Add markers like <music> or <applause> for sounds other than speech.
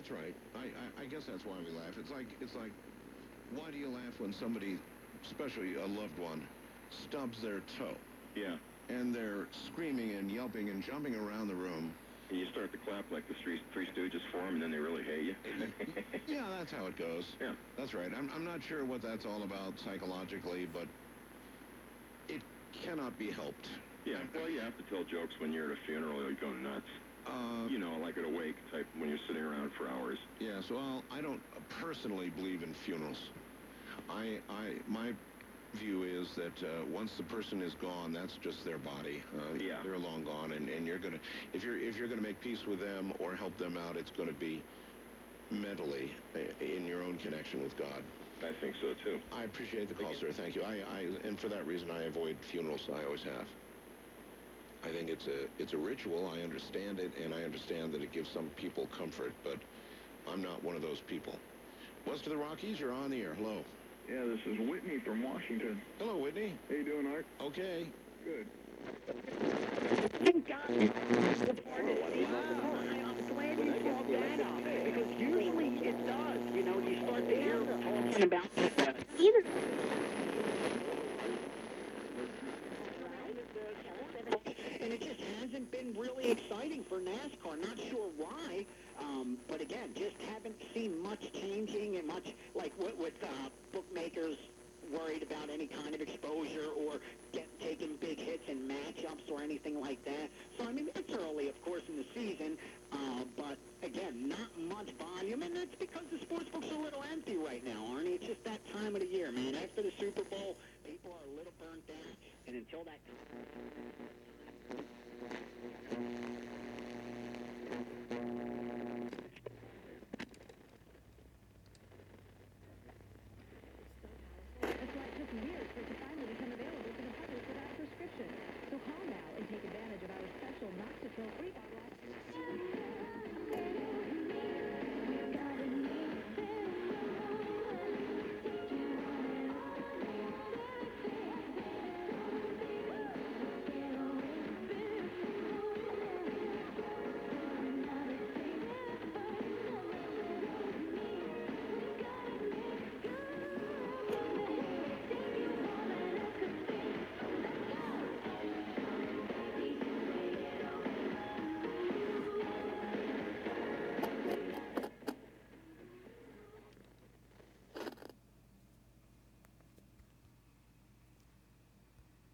that's right. I, I, I guess that's why we laugh. It's like, it's like, why do you laugh when somebody, especially a loved one, stubs their toe? Yeah. And they're screaming and yelping and jumping around the room. And you start to clap like the Three, three Stooges for 'em, and then they really hate you. <laughs> Yeah, that's how it goes. Yeah. That's right. I'm, I'm not sure what that's all about psychologically, but it cannot be helped. yeah, well, you have to tell jokes when you're at a funeral. You go nuts. Uh, You know, like at awake type when you're sitting around for hours. Yes, well, I don't personally believe in funerals. I, I, my view is that uh, once the person is gone, that's just their body. Uh, Yeah. They're long gone, and, and you're gonna, if you're if you're gonna make peace with them or help them out, it's gonna be mentally uh, in your own connection with God. I think so too. I appreciate the call, sir. Thank you. I, I, and for that reason, I avoid funerals. I always have. I think it's a, it's a ritual. I understand it, and I understand that it gives some people comfort, but I'm not one of those people. West of the Rockies, you're on the air. Hello. Yeah, this is Whitney from Washington. Hello, Whitney. How you doing, Art? Okay. Good. Thank God. The party. Wow. Oh, I'm glad you brought that up because usually it does. You know, you start to hear talking about really exciting for NASCAR. Not sure why, um, but again, just haven't seen much changing and much like what with uh, bookmakers worried about any kind of exposure or get, taking big hits in matchups or anything like that. So, I mean, it's early, of course, in the season, uh, but again, not much volume, and that's because the sports book's a little empty right now, Arnie. It's just that time of the year, man. After the Super Bowl, people are a little burnt out, and until that time...